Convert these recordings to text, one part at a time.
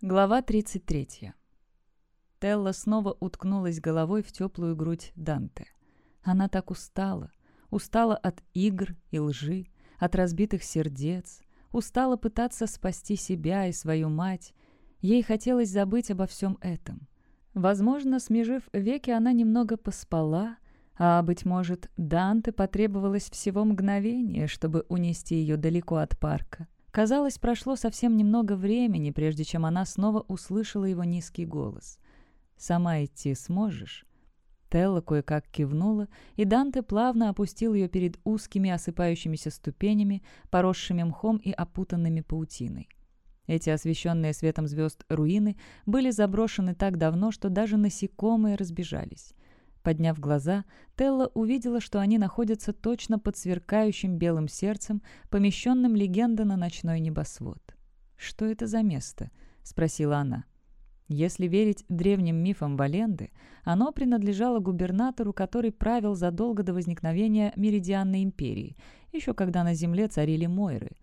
Глава 33. Телла снова уткнулась головой в теплую грудь Данте. Она так устала. Устала от игр и лжи, от разбитых сердец. Устала пытаться спасти себя и свою мать. Ей хотелось забыть обо всем этом. Возможно, смежив веки, она немного поспала, а, быть может, Данте потребовалось всего мгновение, чтобы унести ее далеко от парка. Казалось, прошло совсем немного времени, прежде чем она снова услышала его низкий голос. «Сама идти сможешь?» Телла кое-как кивнула, и Данте плавно опустил ее перед узкими осыпающимися ступенями, поросшими мхом и опутанными паутиной. Эти освещенные светом звезд руины были заброшены так давно, что даже насекомые разбежались. Подняв глаза, Телла увидела, что они находятся точно под сверкающим белым сердцем, помещенным легенда на ночной небосвод. «Что это за место?» — спросила она. Если верить древним мифам Валенды, оно принадлежало губернатору, который правил задолго до возникновения Меридианной империи, еще когда на земле царили Мойры.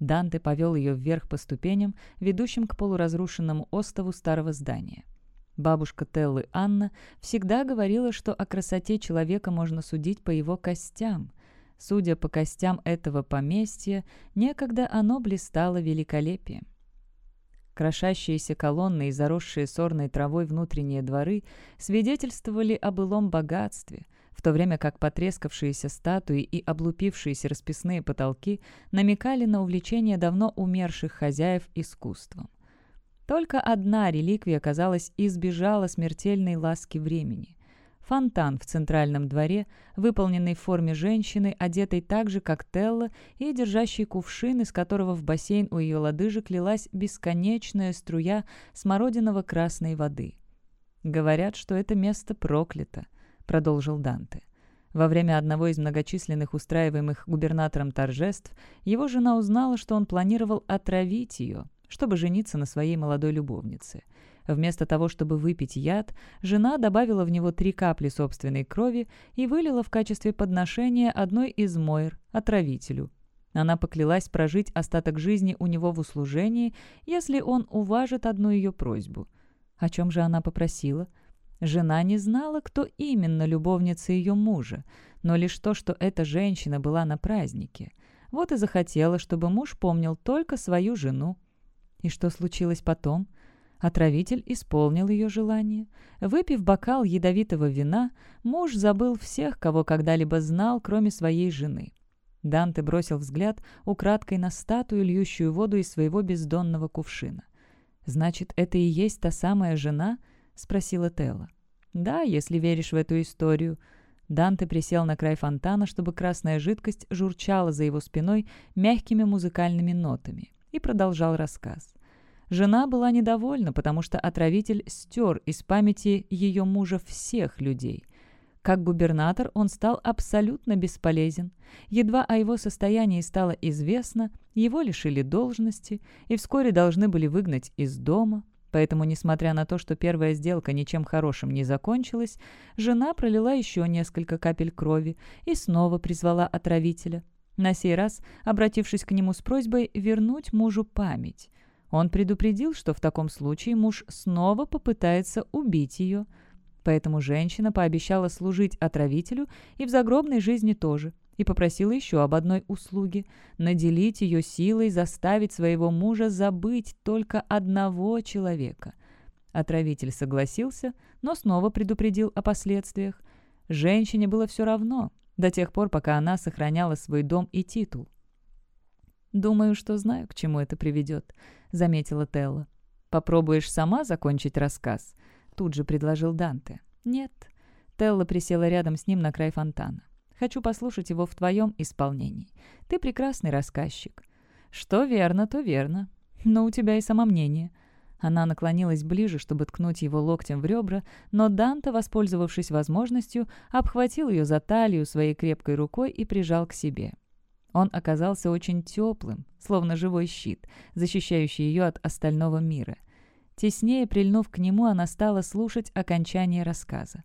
Данте повел ее вверх по ступеням, ведущим к полуразрушенному остову старого здания. Бабушка Теллы Анна всегда говорила, что о красоте человека можно судить по его костям. Судя по костям этого поместья, некогда оно блистало великолепием. Крошащиеся колонны и заросшие сорной травой внутренние дворы свидетельствовали о былом богатстве, в то время как потрескавшиеся статуи и облупившиеся расписные потолки намекали на увлечение давно умерших хозяев искусством. Только одна реликвия казалось избежала смертельной ласки времени. Фонтан в центральном дворе, выполненный в форме женщины, одетой так же, как Телла, и держащий кувшин, из которого в бассейн у ее лодыжек лилась бесконечная струя смородиново-красной воды. «Говорят, что это место проклято», — продолжил Данте. Во время одного из многочисленных устраиваемых губернатором торжеств его жена узнала, что он планировал отравить ее, чтобы жениться на своей молодой любовнице. Вместо того, чтобы выпить яд, жена добавила в него три капли собственной крови и вылила в качестве подношения одной из Мойр, отравителю. Она поклялась прожить остаток жизни у него в услужении, если он уважит одну ее просьбу. О чем же она попросила? Жена не знала, кто именно любовница ее мужа, но лишь то, что эта женщина была на празднике. Вот и захотела, чтобы муж помнил только свою жену и что случилось потом? Отравитель исполнил ее желание. Выпив бокал ядовитого вина, муж забыл всех, кого когда-либо знал, кроме своей жены. Данте бросил взгляд украдкой на статую, льющую воду из своего бездонного кувшина. «Значит, это и есть та самая жена?» — спросила Телла. «Да, если веришь в эту историю». Данте присел на край фонтана, чтобы красная жидкость журчала за его спиной мягкими музыкальными нотами и продолжал рассказ. Жена была недовольна, потому что отравитель стер из памяти ее мужа всех людей. Как губернатор он стал абсолютно бесполезен. Едва о его состоянии стало известно, его лишили должности и вскоре должны были выгнать из дома. Поэтому, несмотря на то, что первая сделка ничем хорошим не закончилась, жена пролила еще несколько капель крови и снова призвала отравителя, на сей раз, обратившись к нему с просьбой вернуть мужу память, он предупредил, что в таком случае муж снова попытается убить ее. Поэтому женщина пообещала служить отравителю и в загробной жизни тоже, и попросила еще об одной услуге – наделить ее силой заставить своего мужа забыть только одного человека. Отравитель согласился, но снова предупредил о последствиях. Женщине было все равно, до тех пор, пока она сохраняла свой дом и титул. «Думаю, что знаю, к чему это приведет», — заметила Телла. «Попробуешь сама закончить рассказ?» — тут же предложил Данте. «Нет». Телла присела рядом с ним на край фонтана. «Хочу послушать его в твоем исполнении. Ты прекрасный рассказчик». «Что верно, то верно. Но у тебя и самомнение», она наклонилась ближе, чтобы ткнуть его локтем в ребра, но Данта, воспользовавшись возможностью, обхватил ее за талию своей крепкой рукой и прижал к себе. Он оказался очень теплым, словно живой щит, защищающий ее от остального мира. Теснее прильнув к нему, она стала слушать окончание рассказа.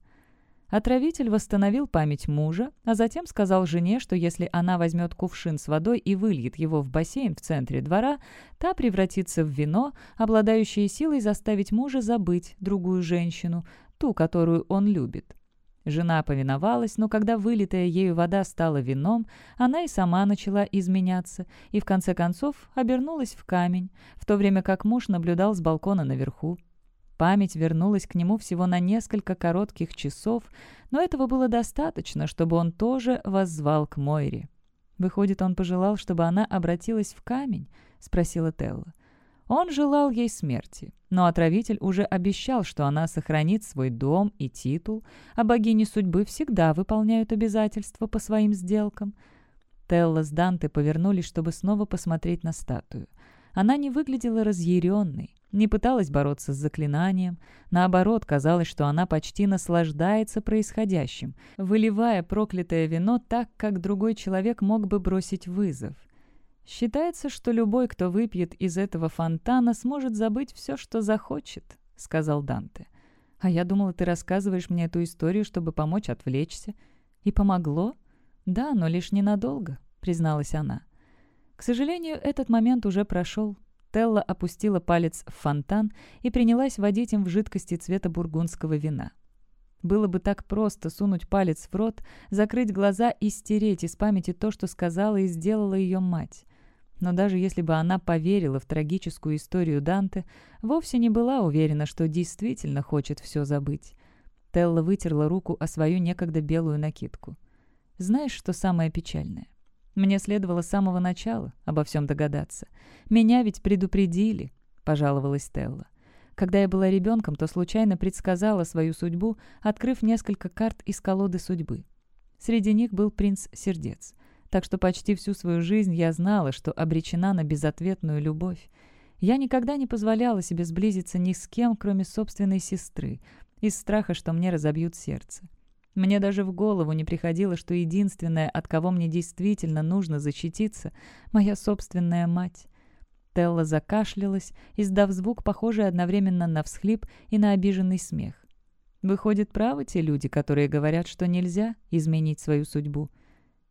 Отравитель восстановил память мужа, а затем сказал жене, что если она возьмет кувшин с водой и выльет его в бассейн в центре двора, та превратится в вино, обладающее силой заставить мужа забыть другую женщину, ту, которую он любит. Жена повиновалась, но когда вылитая ею вода стала вином, она и сама начала изменяться и в конце концов обернулась в камень, в то время как муж наблюдал с балкона наверху. Память вернулась к нему всего на несколько коротких часов, но этого было достаточно, чтобы он тоже воззвал к Мойре. «Выходит, он пожелал, чтобы она обратилась в камень?» — спросила Телла. Он желал ей смерти, но отравитель уже обещал, что она сохранит свой дом и титул, а богини судьбы всегда выполняют обязательства по своим сделкам. Телла с Данте повернулись, чтобы снова посмотреть на статую. Она не выглядела разъяренной не пыталась бороться с заклинанием. Наоборот, казалось, что она почти наслаждается происходящим, выливая проклятое вино так, как другой человек мог бы бросить вызов. «Считается, что любой, кто выпьет из этого фонтана, сможет забыть все, что захочет», — сказал Данте. «А я думала, ты рассказываешь мне эту историю, чтобы помочь отвлечься. И помогло?» «Да, но лишь ненадолго», — призналась она. К сожалению, этот момент уже прошел. Стелла опустила палец в фонтан и принялась водить им в жидкости цвета бургундского вина. Было бы так просто сунуть палец в рот, закрыть глаза и стереть из памяти то, что сказала и сделала ее мать. Но даже если бы она поверила в трагическую историю Данте, вовсе не была уверена, что действительно хочет все забыть. Телла вытерла руку о свою некогда белую накидку. «Знаешь, что самое печальное? Мне следовало с самого начала обо всем догадаться. Меня ведь предупредили», — пожаловалась Стелла. «Когда я была ребенком, то случайно предсказала свою судьбу, открыв несколько карт из колоды судьбы. Среди них был принц Сердец. Так что почти всю свою жизнь я знала, что обречена на безответную любовь. Я никогда не позволяла себе сблизиться ни с кем, кроме собственной сестры, из страха, что мне разобьют сердце. Мне даже в голову не приходило, что единственное, от кого мне действительно нужно защититься, моя собственная мать. Телла закашлялась, издав звук, похожий одновременно на всхлип и на обиженный смех. Выходит, правы те люди, которые говорят, что нельзя изменить свою судьбу.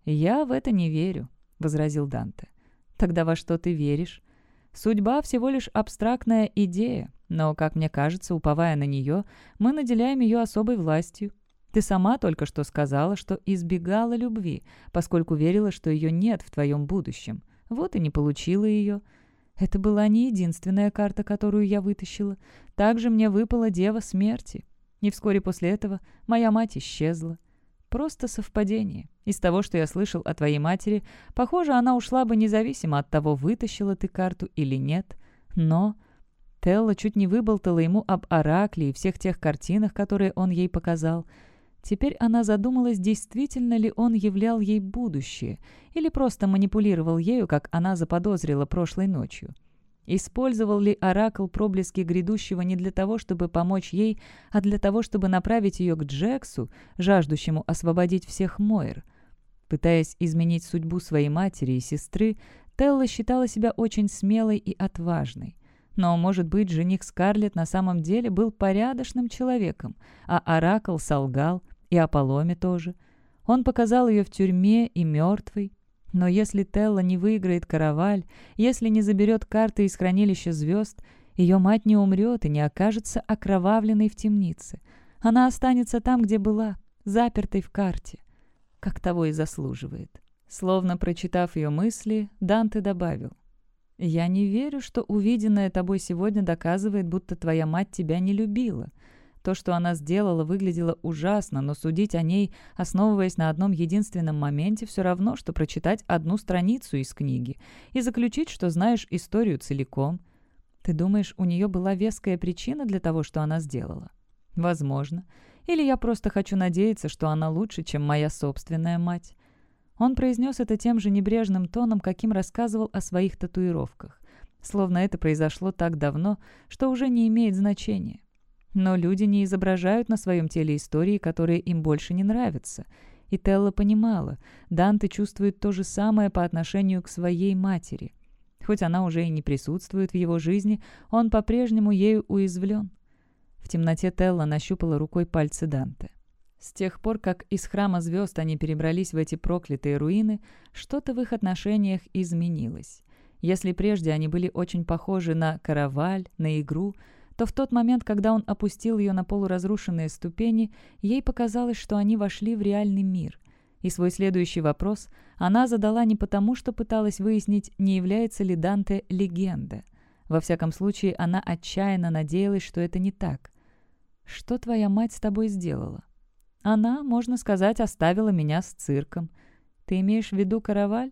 «Я в это не верю», — возразил Данте. «Тогда во что ты веришь?» «Судьба всего лишь абстрактная идея, но, как мне кажется, уповая на нее, мы наделяем ее особой властью, ты сама только что сказала, что избегала любви, поскольку верила, что ее нет в твоем будущем. Вот и не получила ее. Это была не единственная карта, которую я вытащила. Также мне выпала Дева Смерти. И вскоре после этого моя мать исчезла. Просто совпадение. Из того, что я слышал о твоей матери, похоже, она ушла бы независимо от того, вытащила ты карту или нет. Но... Телла чуть не выболтала ему об Оракле и всех тех картинах, которые он ей показал — Теперь она задумалась, действительно ли он являл ей будущее, или просто манипулировал ею, как она заподозрила прошлой ночью. Использовал ли Оракл проблески грядущего не для того, чтобы помочь ей, а для того, чтобы направить ее к Джексу, жаждущему освободить всех Мойр? Пытаясь изменить судьбу своей матери и сестры, Телла считала себя очень смелой и отважной. Но, может быть, жених Скарлетт на самом деле был порядочным человеком, а Оракл солгал – и о Поломе тоже. Он показал ее в тюрьме и мертвой. Но если Телла не выиграет караваль, если не заберет карты из хранилища звезд, ее мать не умрет и не окажется окровавленной в темнице. Она останется там, где была, запертой в карте, как того и заслуживает. Словно прочитав ее мысли, Данте добавил. «Я не верю, что увиденное тобой сегодня доказывает, будто твоя мать тебя не любила. То, что она сделала, выглядело ужасно, но судить о ней, основываясь на одном единственном моменте, все равно, что прочитать одну страницу из книги и заключить, что знаешь историю целиком. Ты думаешь, у нее была веская причина для того, что она сделала? Возможно. Или я просто хочу надеяться, что она лучше, чем моя собственная мать. Он произнес это тем же небрежным тоном, каким рассказывал о своих татуировках. Словно это произошло так давно, что уже не имеет значения. Но люди не изображают на своем теле истории, которые им больше не нравятся. И Телла понимала, Данте чувствует то же самое по отношению к своей матери. Хоть она уже и не присутствует в его жизни, он по-прежнему ею уязвлен. В темноте Телла нащупала рукой пальцы Данте. С тех пор, как из храма звезд они перебрались в эти проклятые руины, что-то в их отношениях изменилось. Если прежде они были очень похожи на караваль, на игру – то в тот момент, когда он опустил ее на полуразрушенные ступени, ей показалось, что они вошли в реальный мир. И свой следующий вопрос она задала не потому, что пыталась выяснить, не является ли Данте легенда. Во всяком случае, она отчаянно надеялась, что это не так. «Что твоя мать с тобой сделала?» «Она, можно сказать, оставила меня с цирком. Ты имеешь в виду караваль?»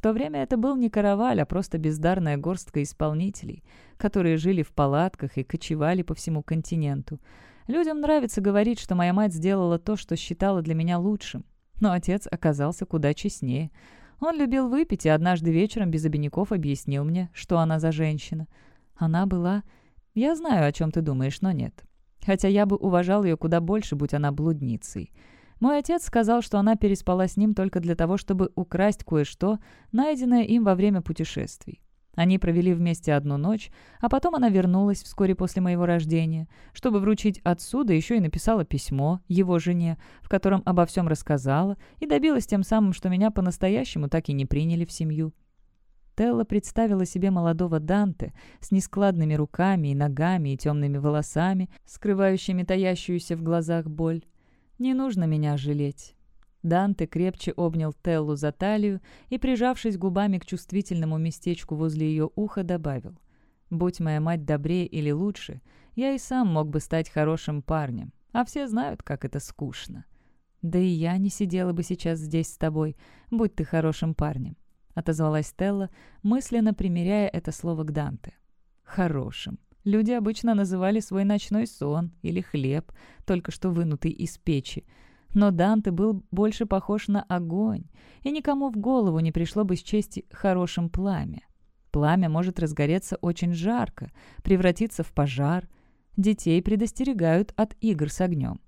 В то время это был не караваль, а просто бездарная горстка исполнителей, которые жили в палатках и кочевали по всему континенту. Людям нравится говорить, что моя мать сделала то, что считала для меня лучшим. Но отец оказался куда честнее. Он любил выпить, и однажды вечером без обиняков объяснил мне, что она за женщина. Она была... Я знаю, о чем ты думаешь, но нет. Хотя я бы уважал ее куда больше, будь она блудницей. Мой отец сказал, что она переспала с ним только для того, чтобы украсть кое-что, найденное им во время путешествий. Они провели вместе одну ночь, а потом она вернулась вскоре после моего рождения, чтобы вручить отсюда еще и написала письмо его жене, в котором обо всем рассказала и добилась тем самым, что меня по-настоящему так и не приняли в семью. Телла представила себе молодого Данте с нескладными руками и ногами и темными волосами, скрывающими таящуюся в глазах боль. Не нужно меня жалеть». Данте крепче обнял Теллу за талию и, прижавшись губами к чувствительному местечку возле ее уха, добавил. «Будь моя мать добрее или лучше, я и сам мог бы стать хорошим парнем, а все знают, как это скучно». «Да и я не сидела бы сейчас здесь с тобой, будь ты хорошим парнем», — отозвалась Телла, мысленно примеряя это слово к Данте. «Хорошим», Люди обычно называли свой ночной сон или хлеб, только что вынутый из печи. Но Данте был больше похож на огонь, и никому в голову не пришло бы счесть хорошим пламя. Пламя может разгореться очень жарко, превратиться в пожар. Детей предостерегают от игр с огнем.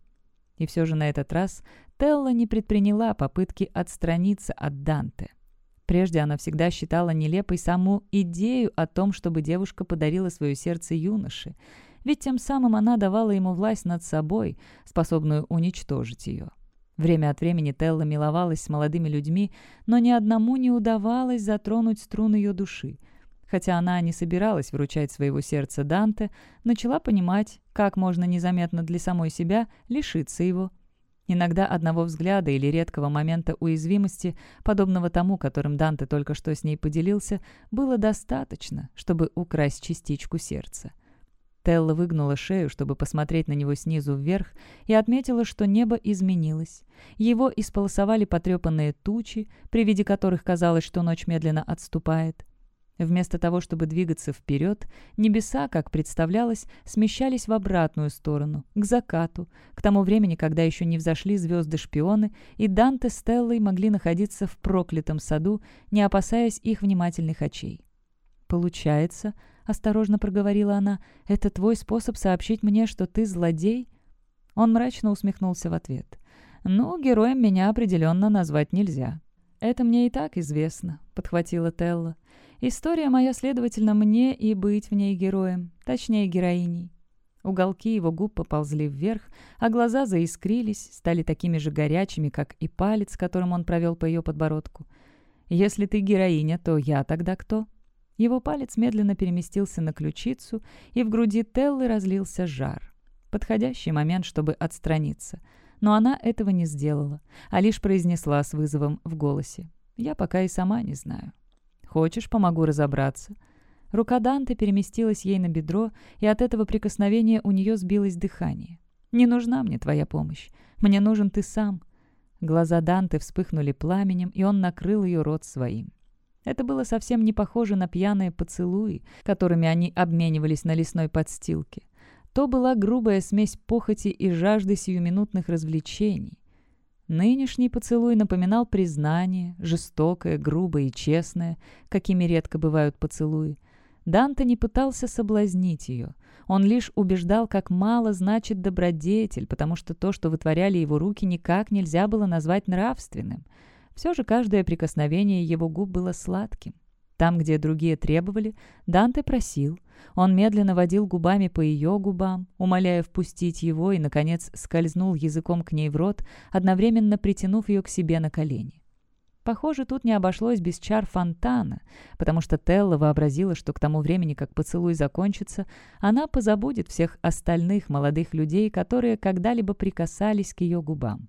И все же на этот раз Телла не предприняла попытки отстраниться от Данте. Прежде она всегда считала нелепой саму идею о том, чтобы девушка подарила свое сердце юноше, ведь тем самым она давала ему власть над собой, способную уничтожить ее. Время от времени Телла миловалась с молодыми людьми, но ни одному не удавалось затронуть струн ее души. Хотя она не собиралась вручать своего сердца Данте, начала понимать, как можно незаметно для самой себя лишиться его – Иногда одного взгляда или редкого момента уязвимости, подобного тому, которым Данте только что с ней поделился, было достаточно, чтобы украсть частичку сердца. Телла выгнула шею, чтобы посмотреть на него снизу вверх, и отметила, что небо изменилось. Его исполосовали потрепанные тучи, при виде которых казалось, что ночь медленно отступает. Вместо того, чтобы двигаться вперед, небеса, как представлялось, смещались в обратную сторону, к закату, к тому времени, когда еще не взошли звезды-шпионы, и Данте с Стеллой могли находиться в проклятом саду, не опасаясь их внимательных очей. «Получается», — осторожно проговорила она, — «это твой способ сообщить мне, что ты злодей?» Он мрачно усмехнулся в ответ. «Ну, героем меня определенно назвать нельзя». «Это мне и так известно», — подхватила Телла. История моя, следовательно, мне и быть в ней героем, точнее, героиней. Уголки его губ поползли вверх, а глаза заискрились, стали такими же горячими, как и палец, которым он провел по ее подбородку. «Если ты героиня, то я тогда кто?» Его палец медленно переместился на ключицу, и в груди Теллы разлился жар. Подходящий момент, чтобы отстраниться. Но она этого не сделала, а лишь произнесла с вызовом в голосе. «Я пока и сама не знаю». «Хочешь, помогу разобраться?» Рука Данте переместилась ей на бедро, и от этого прикосновения у нее сбилось дыхание. «Не нужна мне твоя помощь. Мне нужен ты сам». Глаза Данте вспыхнули пламенем, и он накрыл ее рот своим. Это было совсем не похоже на пьяные поцелуи, которыми они обменивались на лесной подстилке. То была грубая смесь похоти и жажды сиюминутных развлечений. Нынешний поцелуй напоминал признание, жестокое, грубое и честное, какими редко бывают поцелуи. Данте не пытался соблазнить ее. Он лишь убеждал, как мало значит добродетель, потому что то, что вытворяли его руки, никак нельзя было назвать нравственным. Все же каждое прикосновение его губ было сладким. Там, где другие требовали, Данте просил. Он медленно водил губами по ее губам, умоляя впустить его и, наконец, скользнул языком к ней в рот, одновременно притянув ее к себе на колени. Похоже, тут не обошлось без чар фонтана, потому что Телла вообразила, что к тому времени, как поцелуй закончится, она позабудет всех остальных молодых людей, которые когда-либо прикасались к ее губам.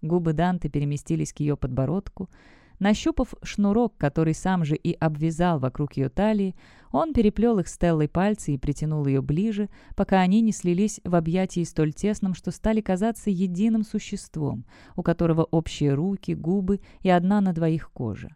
Губы Данте переместились к ее подбородку — Нащупав шнурок, который сам же и обвязал вокруг ее талии, он переплел их Стеллой пальцы и притянул ее ближе, пока они не слились в объятии столь тесном, что стали казаться единым существом, у которого общие руки, губы и одна на двоих кожа.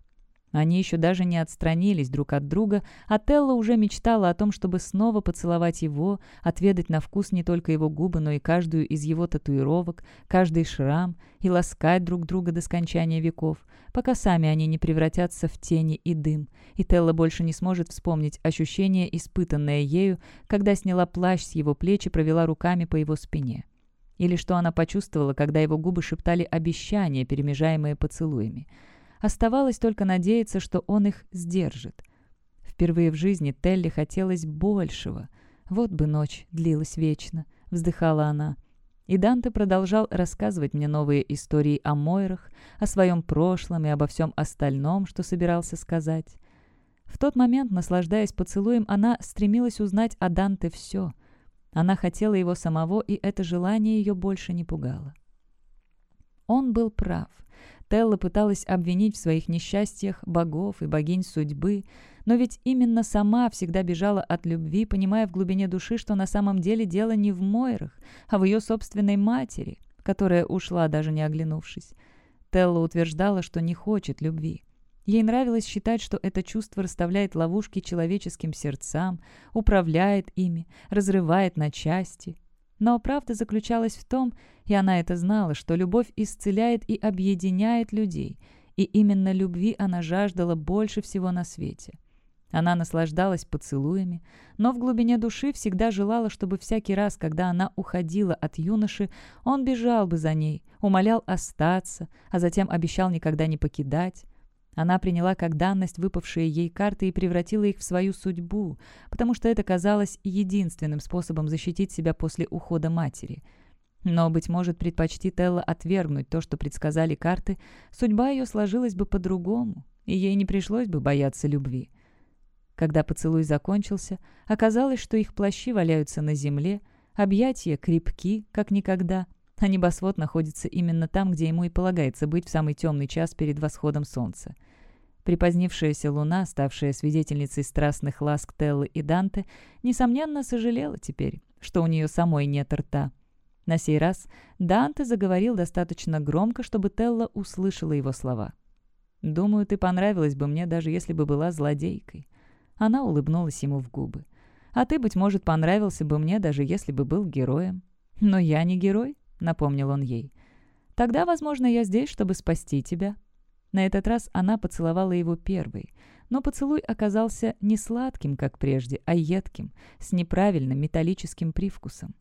Они еще даже не отстранились друг от друга, а Телла уже мечтала о том, чтобы снова поцеловать его, отведать на вкус не только его губы, но и каждую из его татуировок, каждый шрам, и ласкать друг друга до скончания веков, пока сами они не превратятся в тени и дым, и Телла больше не сможет вспомнить ощущение, испытанное ею, когда сняла плащ с его плеч и провела руками по его спине или что она почувствовала, когда его губы шептали обещания, перемежаемые поцелуями. Оставалось только надеяться, что он их сдержит. Впервые в жизни Телли хотелось большего. «Вот бы ночь длилась вечно», — вздыхала она. И Данте продолжал рассказывать мне новые истории о Мойрах, о своем прошлом и обо всем остальном, что собирался сказать. В тот момент, наслаждаясь поцелуем, она стремилась узнать о Данте все. Она хотела его самого, и это желание ее больше не пугало. Он был прав. Телла пыталась обвинить в своих несчастьях богов и богинь судьбы, но ведь именно сама всегда бежала от любви, понимая в глубине души, что на самом деле дело не в Мойрах, а в ее собственной матери, которая ушла, даже не оглянувшись. Телла утверждала, что не хочет любви. Ей нравилось считать, что это чувство расставляет ловушки человеческим сердцам, управляет ими, разрывает на части, но правда заключалась в том, и она это знала, что любовь исцеляет и объединяет людей, и именно любви она жаждала больше всего на свете. Она наслаждалась поцелуями, но в глубине души всегда желала, чтобы всякий раз, когда она уходила от юноши, он бежал бы за ней, умолял остаться, а затем обещал никогда не покидать. Она приняла как данность выпавшие ей карты и превратила их в свою судьбу, потому что это казалось единственным способом защитить себя после ухода матери. Но, быть может, предпочти Телла отвергнуть то, что предсказали карты, судьба ее сложилась бы по-другому, и ей не пришлось бы бояться любви. Когда поцелуй закончился, оказалось, что их плащи валяются на земле, объятия крепки, как никогда — а небосвод находится именно там, где ему и полагается быть в самый темный час перед восходом солнца. Припозднившаяся луна, ставшая свидетельницей страстных ласк Теллы и Данте, несомненно, сожалела теперь, что у нее самой нет рта. На сей раз Данте заговорил достаточно громко, чтобы Телла услышала его слова. «Думаю, ты понравилась бы мне, даже если бы была злодейкой». Она улыбнулась ему в губы. «А ты, быть может, понравился бы мне, даже если бы был героем. Но я не герой. — напомнил он ей. «Тогда, возможно, я здесь, чтобы спасти тебя». На этот раз она поцеловала его первой, но поцелуй оказался не сладким, как прежде, а едким, с неправильным металлическим привкусом.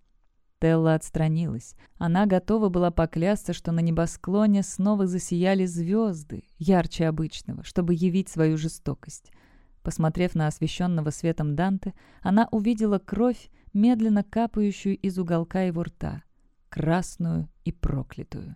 Телла отстранилась. Она готова была поклясться, что на небосклоне снова засияли звезды, ярче обычного, чтобы явить свою жестокость. Посмотрев на освещенного светом Данте, она увидела кровь, медленно капающую из уголка его рта красную и проклятую.